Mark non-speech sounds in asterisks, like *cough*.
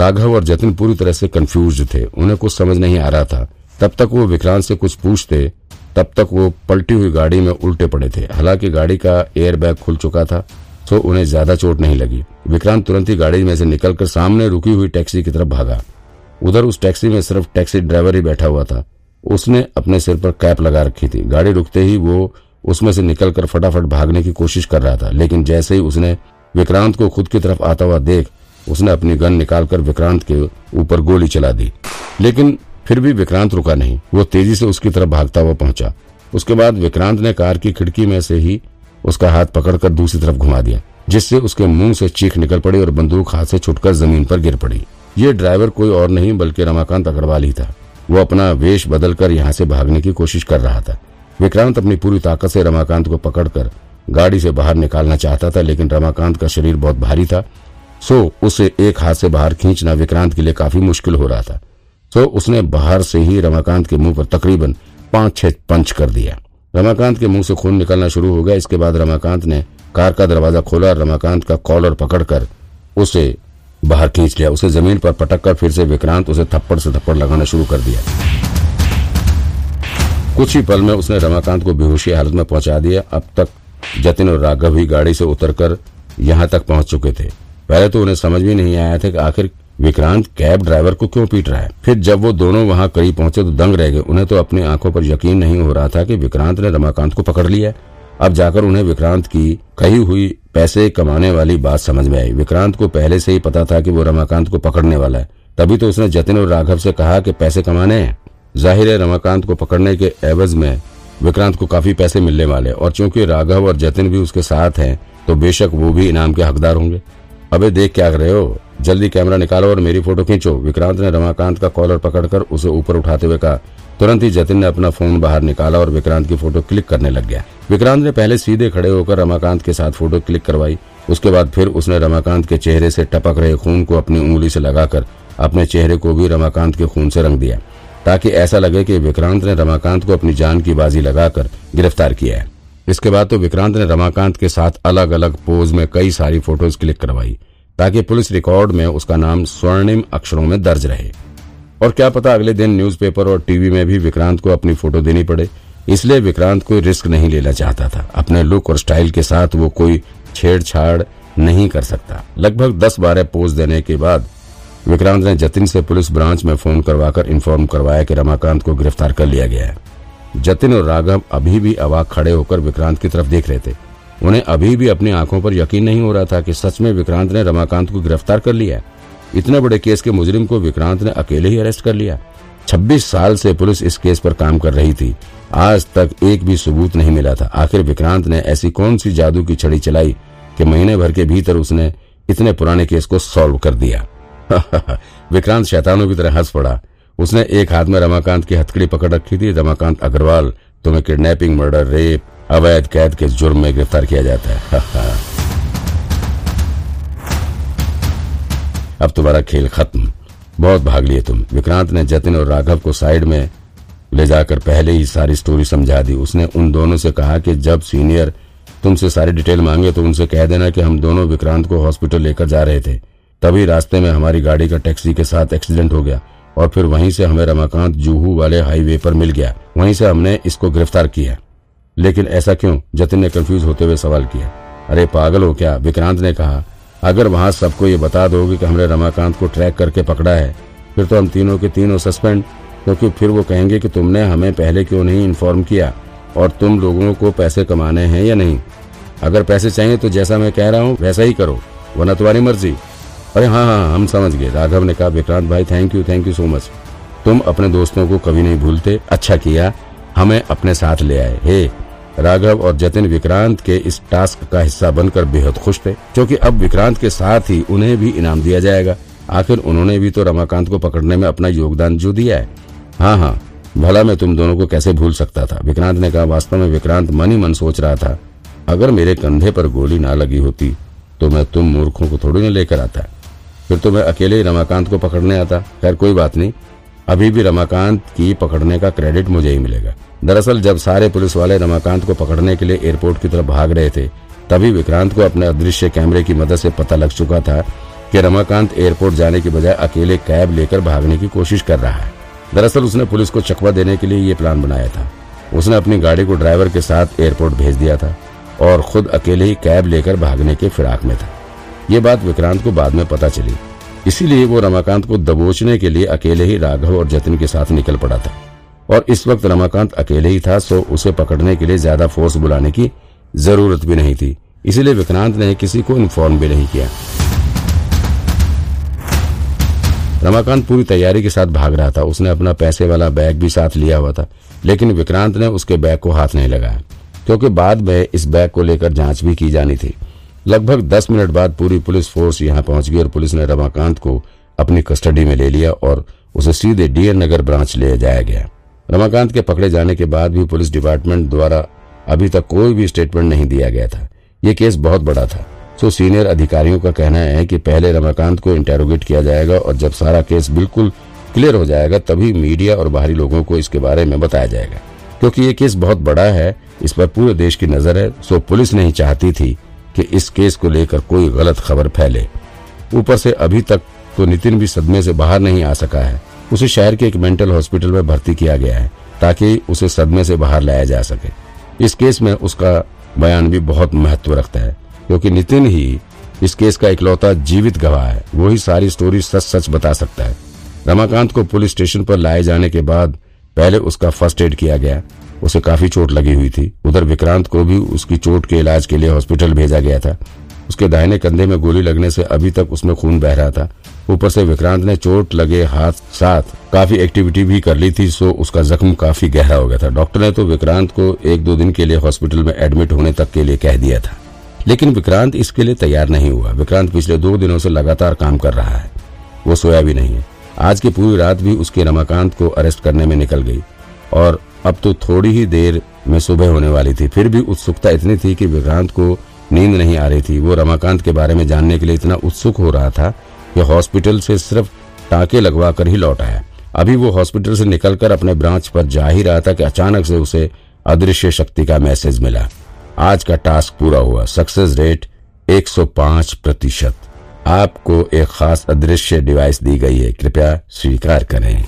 राघव और जतिन पूरी तरह से कंफ्यूज थे। उन्हें कुछ समझ नहीं आ रहा था। तब तक वो विक्रांत से कुछ पूछते, तब तक वो पलटी हुई गाड़ी में उल्टे पड़े थे। हालाँकि गाड़ी का एयर बैग खुल चुका था तो उन्हें ज़्यादा चोट नहीं लगी। विक्रांत तुरंत ही गाड़ी में से निकलकर सामने रुकी हुई टैक्सी की तरफ़ भागा। उधर उस टैक्सी में सिर्फ़ टैक्सी ड्राइवर ही बैठा हुआ था। उसने अपने सिर पर कैप लगा रखी थी। गाड़ी रुकते ही वो उसमें से निकलकर फटाफट भागने की कोशिश कर रहा था, लेकिन जैसे ही उसने विक्रांत को खुद की तरफ़ आता हुआ देख उसने अपनी गन निकालकर विक्रांत के ऊपर गोली चला दी। लेकिन फिर भी विक्रांत रुका नहीं। वो तेज़ी से उसकी तरफ़ भागता हुआ पहुँचा। उसके बाद विक्रांत ने कार की खिड़की में से ही उसका हाथ पकड़कर दूसरी तरफ़ घुमा दिया, जिससे उसके मुँह से चीख निकल पड़ी और बंदूक हाथ से छुटकर ज़मीन पर गिर पड़ी। ये ड्राइवर कोई और नहीं, बल्कि रमाकांत अग्रवाल ही था। वो अपना वेश बदलकर यहाँ से भागने की कोशिश कर रहा था। विक्रांत अपनी पूरी ताकत से रमाकांत को पकड़कर गाड़ी से बाहर निकालना चाहता था, लेकिन रमाकांत का शरीर बहुत भारी था। सो उसे एक हाथ से बाहर खींचना विक्रांत के लिए काफ़ी मुश्किल हो रहा था। सो उसने बाहर से ही रमाकांत के मुँह पर तकरीबन पाँच छह पंच कर दिया। रमाकांत के मुँह से खून निकलना शुरू हो गया। इसके बाद रमाकांत ने कार का दरवाज़ा खोला रमाकांत का कॉलर पकड़कर उसे बाहर खींच लिया। उसे ज़मीन पर पटक कर फिर से विक्रांत उसे थप्पड़ से थप्पड़ लगाना शुरू कर दिया। कुछ ही पल में उसने रमाकांत को बेहोशी हालत में पहुँचा दिया। अब तक जतिन और राघव ही गाड़ी से उतरकर यहाँ तक पहुँच चुके थे। पहले तो उन्हें समझ भी नहीं आया था कि आखिर विक्रांत कैब ड्राइवर को क्यों पीट रहा है। फिर जब वो दोनों वहाँ करीब पहुँचे तो दंग रह गए। उन्हें तो अपनी आँखों पर यकीन नहीं हो रहा था कि विक्रांत ने रमाकांत को पकड़ लिया अब जाकर उन्हें विक्रांत की कही हुई पैसे कमाने वाली बात समझ में आई। विक्रांत को पहले से ही पता था कि वो रमाकांत को पकड़ने वाला है। तभी तो उसने जतिन और राघव से कहा कि पैसे कमाने हैं। ज़ाहिर है रमाकांत को पकड़ने के एवज में विक्रांत को काफ़ी पैसे मिलने वाले और चूँकि राघव और जतिन भी उसके साथ हैं तो बेशक वो भी इनाम के हकदार होंगे। अबे देख क्या कर रहे हो? जल्दी कैमरा निकालो और मेरी फ़ोटो खींचो। विक्रांत ने रमाकांत का कॉलर पकड़कर उसे ऊपर उठाते हुए कहा। तुरंत ही जतिन ने अपना फ़ोन बाहर निकाला और विक्रांत की फ़ोटो क्लिक करने लग गया। विक्रांत ने पहले सीधे खड़े होकर रमाकांत के साथ फ़ोटो क्लिक करवाई। उसके बाद फिर उसने रमाकांत के चेहरे से टपक रहे खून को अपनी उंगली से लगाकर अपने चेहरे को भी रमाकांत के खून से रंग दिया, ताकि ऐसा लगे कि विक्रांत ने रमाकांत को अपनी जान की बाजी लगाकर गिरफ़्तार किया है। इसके बाद तो विक्रांत ने रमाकांत के साथ अलग अलग पोज में कई सारी फ़ोटोज़ क्लिक करवाई, ताकि पुलिस रिकॉर्ड में उसका नाम स्वर्णिम अक्षरों में दर्ज रहे। और क्या पता अगले दिन न्यूज़पेपर और टीवी में भी विक्रांत को अपनी फ़ोटो देनी पड़े, इसलिए विक्रांत कोई रिस्क नहीं लेना चाहता था। अपने लुक और स्टाइल के साथ वो कोई छेड़छाड़ नहीं कर सकता। लगभग दस बारह पोज देने के बाद विक्रांत ने जतिन से पुलिस ब्रांच में फ़ोन करवाकर इन्फॉर्म करवाया कि रमाकांत को गिरफ़्तार कर लिया गया है। जतिन और राघव अभी भी अवाक खड़े होकर विक्रांत की तरफ़ देख रहे थे। उन्हें अभी भी अपनी आँखों पर यकीन नहीं हो रहा था कि सच में विक्रांत ने रमाकांत को गिरफ़्तार कर लिया इतने बड़े केस के मुजरिम को विक्रांत ने अकेले ही अरेस्ट कर लिया। 26 साल से पुलिस इस केस पर काम कर रही थी। आज तक एक भी सबूत नहीं मिला था। आखिर विक्रांत ने ऐसी कौन सी जादू की छड़ी चलाई कि महीने भर के भीतर उसने इतने पुराने केस को सॉल्व कर दिया? *laughs* विक्रांत शैतानों की तरह हंस पड़ा। उसने एक हाथ में रमाकांत की हथकड़ी पकड़ रखी थी। रमाकांत अग्रवाल, तुम्हें किडनैपिंग, मर्डर, रेप, अवैध कैद के जुर्म में गिरफ़्तार किया जाता है। अब तुम्हारा खेल खत्म। बहुत भाग लिए तुम। विक्रांत ने जतिन और राघव को साइड में ले जाकर पहले ही सारी स्टोरी समझा दी। उसने उन दोनों से कहा कि जब सीनियर तुमसे सारी डिटेल मांगे तो उनसे कह देना कि हम दोनों विक्रांत को हॉस्पिटल लेकर जा रहे थे। तभी रास्ते में हमारी गाड़ी का टैक्सी के साथ एक्सीडेंट हो गया। और फिर वहीं से हमें रमाकांत जूहू वाले हाईवे पर मिल गया। वहीं से हमने इसको गिरफ़्तार किया। लेकिन ऐसा क्यों? जतिन ने कंफ्यूज होते हुए सवाल किया। अरे पागल हो क्या? विक्रांत ने कहा, अगर वहाँ सबको ये बता दोगे कि हमने रमाकांत को ट्रैक करके पकड़ा है, फिर तो हम तीनों के तीनों सस्पेंड क्योंकि तो फिर वो कहेंगे कि तुमने हमें पहले क्यों नहीं इन्फॉर्म किया? और तुम लोगों को पैसे कमाने हैं या नहीं? अगर पैसे चाहिए तो जैसा मैं कह रहा हूँ, वैसा ही करो। वरना तुम्हारी मर्ज़ी। अरे हाँ हाँ हम समझ गए। राघव ने कहा, विक्रांत भाई thank you thank you so much तुम अपने दोस्तों को कभी नहीं भूलते। अच्छा किया, हमें अपने साथ ले आए। हे, राघव और जतिन विक्रांत के इस टास्क का हिस्सा बनकर बेहद खुश थे, क्योंकि अब विक्रांत के साथ ही उन्हें भी इनाम दिया जाएगा। आखिर उन्होंने भी तो रमाकांत को पकड़ने में अपना योगदान जो दिया है। हाँ हाँ भला मैं तुम दोनों को कैसे भूल सकता था? विक्रांत ने कहा, वास्तव में विक्रांत मन ही मन सोच रहा था, अगर मेरे कंधे पर गोली ना लगी होती तो मैं तुम मूर्खों को थोड़ी न लेकर आता। फिर तो मैं अकेले ही रमाकांत को पकड़ने आता। खैर, कोई बात नहीं। अभी भी रमाकांत की पकड़ने का क्रेडिट मुझे ही मिलेगा। दरअसल, जब सारे पुलिस वाले रमाकांत को पकड़ने के लिए एयरपोर्ट की तरफ़ भाग रहे थे, तभी विक्रांत को अपने अदृश्य कैमरे की मदद से पता लग चुका था कि रमाकांत एयरपोर्ट जाने के बजाय अकेले कैब लेकर भागने की कोशिश कर रहा है। दरअसल, उसने पुलिस को चकवा देने के लिए ये प्लान बनाया था। उसने अपनी गाड़ी को ड्राइवर के साथ एयरपोर्ट भेज दिया था और खुद अकेले ही कैब लेकर भागने के फिराक में था। ये बात विक्रांत को बाद में पता चली। इसीलिए वो रमाकांत को दबोचने के लिए अकेले ही राघव और जतिन के साथ निकल पड़ा था। और इस वक्त रमाकांत अकेले ही था, सो उसे पकड़ने के लिए ज़्यादा फोर्स बुलाने की ज़रूरत भी नहीं थी। इसीलिए विक्रांत ने किसी को इन्फॉर्म भी नहीं किया। रमाकांत पूरी तैयारी के साथ भाग रहा था। उसने अपना पैसे वाला बैग भी साथ लिया हुआ था, लेकिन विक्रांत ने उसके बैग को हाथ नहीं लगाया, क्योंकि बाद में इस बैग को लेकर जाँच भी की जानी थी। लगभग दस मिनट बाद पूरी पुलिस फोर्स यहाँ पहुँच गई और पुलिस ने रमाकांत को अपनी कस्टडी में ले लिया और उसे सीधे डीएन नगर ब्रांच ले जाया गया। रमाकांत के पकड़े जाने के बाद भी पुलिस डिपार्टमेंट द्वारा अभी तक कोई भी स्टेटमेंट नहीं दिया गया था। ये केस बहुत बड़ा था। सो सीनियर अधिकारियों का कहना है कि पहले रमाकांत को इंटेरोगेट किया जाएगा और जब सारा केस बिल्कुल क्लियर हो जाएगा, तभी मीडिया और बाहरी लोगों को इसके बारे में बताया जाएगा। क्योंकि ये केस बहुत बड़ा है, इस पर पूरे देश की नज़र है, सो पुलिस नहीं चाहती थी कि इस केस को लेकर कोई गलत खबर फैले। ऊपर से अभी तक तो नितिन भी सदमे से बाहर नहीं आ सका है। उसे शहर के एक मेंटल हॉस्पिटल में भर्ती किया गया है, ताकि उसे सदमे से बाहर लाया जा सके। इस केस में उसका बयान भी बहुत महत्व रखता है, क्योंकि नितिन ही इस केस का इकलौता जीवित गवाह है। वो ही सारी स्टोरी सच सच बता सकता है। रमाकांत को पुलिस स्टेशन पर लाए जाने के बाद पहले उसका फ़र्स्ट एड किया गया। उसे काफ़ी चोट लगी हुई थी। उधर विक्रांत को भी उसकी चोट के इलाज के लिए हॉस्पिटल भेजा गया था। उसके दाहिने कंधे में गोली लगने से अभी तक उसमें खून बह रहा था। ऊपर से विक्रांत ने चोट लगे हाथ साथ काफ़ी एक्टिविटी भी कर ली थी, सो उसका जख्म काफ़ी गहरा हो गया था। डॉक्टर ने तो विक्रांत को एक दो दिन के लिए हॉस्पिटल में एडमिट होने तक के लिए कह दिया था। लेकिन विक्रांत इसके लिए तैयार नहीं हुआ। विक्रांत पिछले दो दिनों से लगातार काम कर रहा है। वो सोया भी नहीं है। आज की पूरी रात भी उसके रमाकांत को अरेस्ट करने में निकल गई और अब तो थोड़ी ही देर में सुबह होने वाली थी। फिर भी उत्सुकता इतनी थी कि विक्रांत को नींद नहीं आ रही थी। वो रमाकांत के बारे में जानने के लिए इतना उत्सुक हो रहा था कि हॉस्पिटल से सिर्फ़ टाके लगवा कर ही लौट आया। अभी वो हॉस्पिटल से निकलकर अपने ब्रांच पर जा ही रहा था कि अचानक से उसे अदृश्य शक्ति का मैसेज मिला। आज का टास्क पूरा हुआ। सक्सेस रेट 105 प्रतिशत। आपको एक खास अदृश्य डिवाइस दी गई है। कृपया स्वीकार करें।